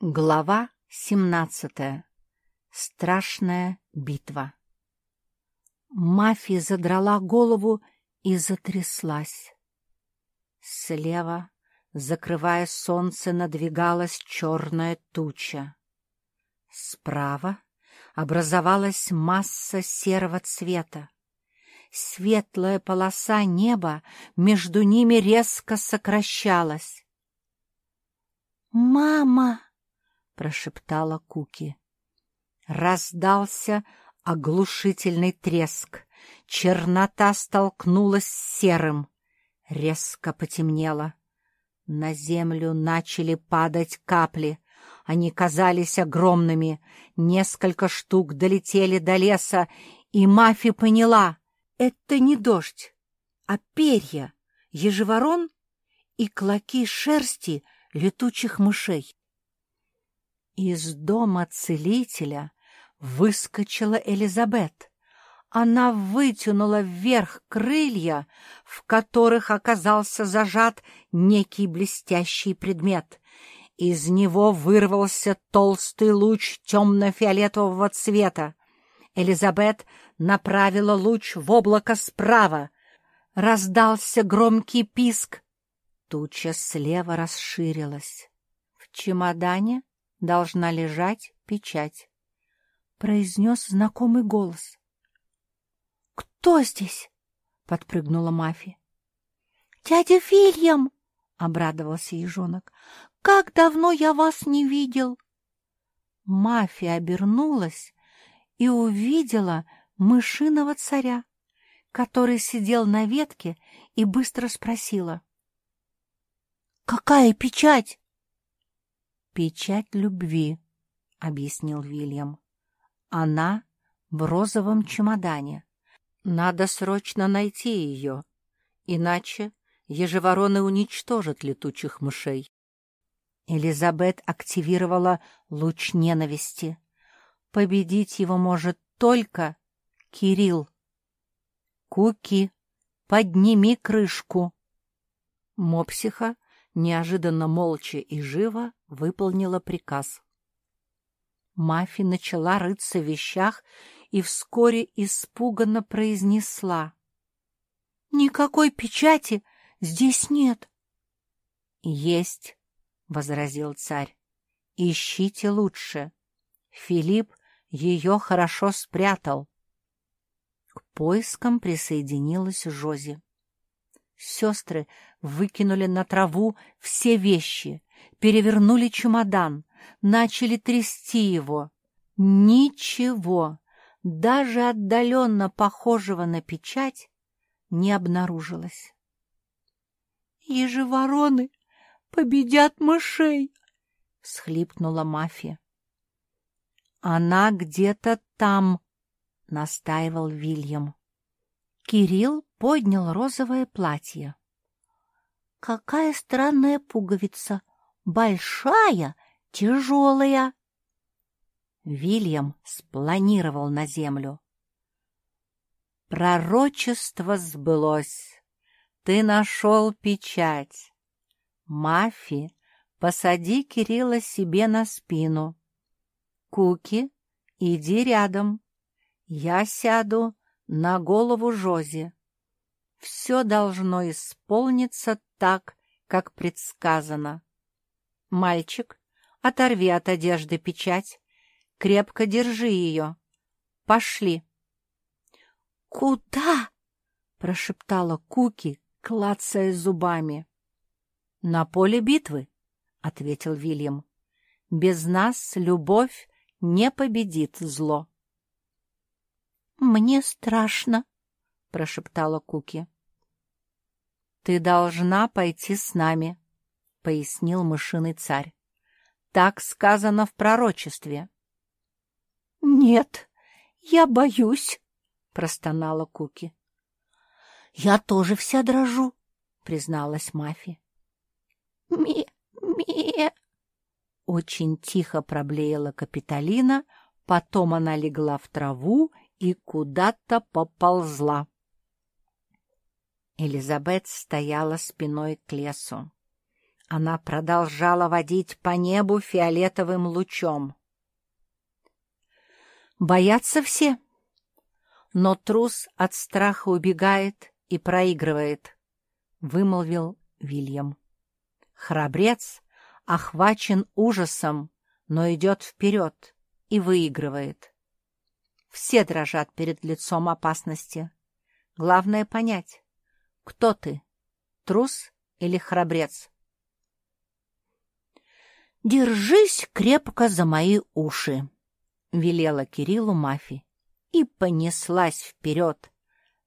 Глава семнадцатая. Страшная битва. Мафия задрала голову и затряслась. Слева, закрывая солнце, надвигалась черная туча. Справа образовалась масса серого цвета. Светлая полоса неба между ними резко сокращалась. «Мама!» Прошептала Куки. Раздался оглушительный треск. Чернота столкнулась с серым. Резко потемнело. На землю начали падать капли. Они казались огромными. Несколько штук долетели до леса, и Мафи поняла — это не дождь, а перья, ежеворон и клоки шерсти летучих мышей. Из дома целителя выскочила Элизабет. Она вытянула вверх крылья, в которых оказался зажат некий блестящий предмет. Из него вырвался толстый луч темно-фиолетового цвета. Элизабет направила луч в облако справа. Раздался громкий писк. Туча слева расширилась. В чемодане должна лежать печать, — произнес знакомый голос. — Кто здесь? — подпрыгнула Мафи. — Дядя Вильям! — обрадовался ежонок. — Как давно я вас не видел! Мафи обернулась и увидела мышиного царя, который сидел на ветке и быстро спросила. — Какая печать? «Печать любви», — объяснил Вильям. «Она в розовом чемодане. Надо срочно найти ее, иначе ежевороны уничтожат летучих мышей». Элизабет активировала луч ненависти. Победить его может только Кирилл. «Куки, подними крышку!» Мопсиха неожиданно молча и живо выполнила приказ. Мафи начала рыться в вещах и вскоре испуганно произнесла. — Никакой печати здесь нет. — Есть, — возразил царь. — Ищите лучше. Филипп ее хорошо спрятал. К поискам присоединилась Жози. Сестры выкинули на траву все вещи, перевернули чемодан, начали трясти его. Ничего, даже отдаленно похожего на печать, не обнаружилось. «Ежевороны победят мышей!» — всхлипнула мафия. «Она где-то там!» — настаивал Вильям. Кирилл поднял розовое платье. «Какая странная пуговица! Большая, тяжелая!» Вильям спланировал на землю. «Пророчество сбылось! Ты нашел печать! Мафи, посади Кирилла себе на спину. Куки, иди рядом. Я сяду на голову Жози. Все должно исполниться так, как предсказано. Мальчик, оторви от одежды печать, крепко держи ее. Пошли. — Куда? — прошептала Куки, клацая зубами. — На поле битвы, — ответил Вильям. — Без нас любовь не победит зло. «Мне страшно», — прошептала Куки. «Ты должна пойти с нами», — пояснил мышиный царь. «Так сказано в пророчестве». «Нет, я боюсь», — простонала Куки. «Я тоже вся дрожу», — призналась Мафи. «Ми-ми...» Очень тихо проблеяла Капитолина, потом она легла в траву и куда-то поползла. Элизабет стояла спиной к лесу. Она продолжала водить по небу фиолетовым лучом. Боятся все, но трус от страха убегает и проигрывает, — вымолвил Вильям. Храбрец охвачен ужасом, но идет вперед и выигрывает. Все дрожат перед лицом опасности. Главное понять, кто ты, трус или храбрец. «Держись крепко за мои уши», — велела Кириллу Мафи и понеслась вперед.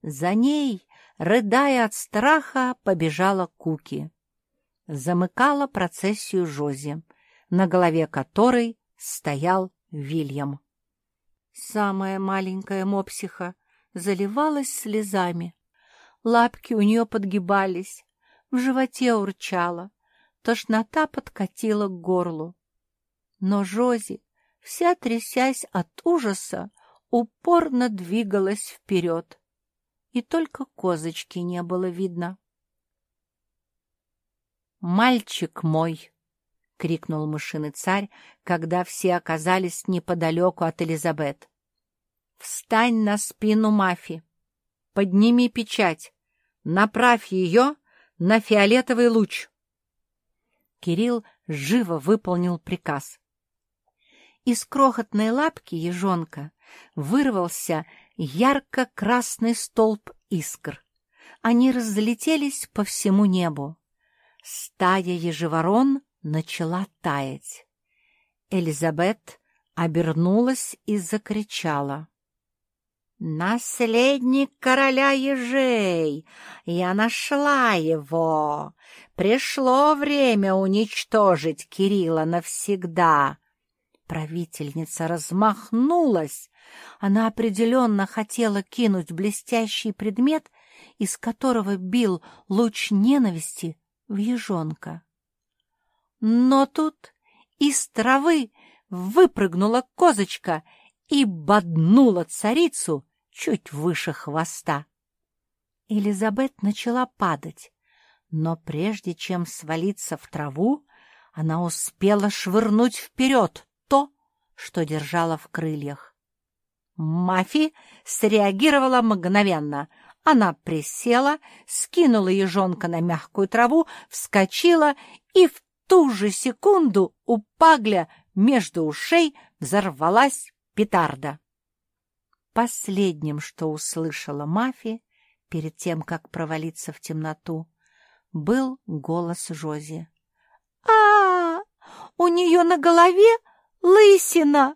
За ней, рыдая от страха, побежала Куки. Замыкала процессию Жози, на голове которой стоял Вильям. Самая маленькая мопсиха заливалась слезами. Лапки у нее подгибались, в животе урчала, тошнота подкатила к горлу. Но Жози, вся трясясь от ужаса, упорно двигалась вперед, и только козочки не было видно. «Мальчик мой!» — крикнул мышиный царь, когда все оказались неподалеку от Элизабет. «Встань на спину Мафи! Подними печать! Направь ее на фиолетовый луч!» Кирилл живо выполнил приказ. Из крохотной лапки ежонка вырвался ярко-красный столб искр. Они разлетелись по всему небу. Стая ежеворон начала таять. Элизабет обернулась и закричала. «Наследник короля ежей! Я нашла его! Пришло время уничтожить Кирилла навсегда!» Правительница размахнулась. Она определенно хотела кинуть блестящий предмет, из которого бил луч ненависти в ежонка. Но тут из травы выпрыгнула козочка и боднула царицу чуть выше хвоста. Элизабет начала падать, но прежде чем свалиться в траву, она успела швырнуть вперед то, что держала в крыльях. Мафи среагировала мгновенно. Она присела, скинула ежонка на мягкую траву, вскочила, и в ту же секунду у пагля между ушей взорвалась петарда. Последним, что услышала Мафи перед тем, как провалиться в темноту, был голос Жози. а, -а, -а У нее на голове лысина!»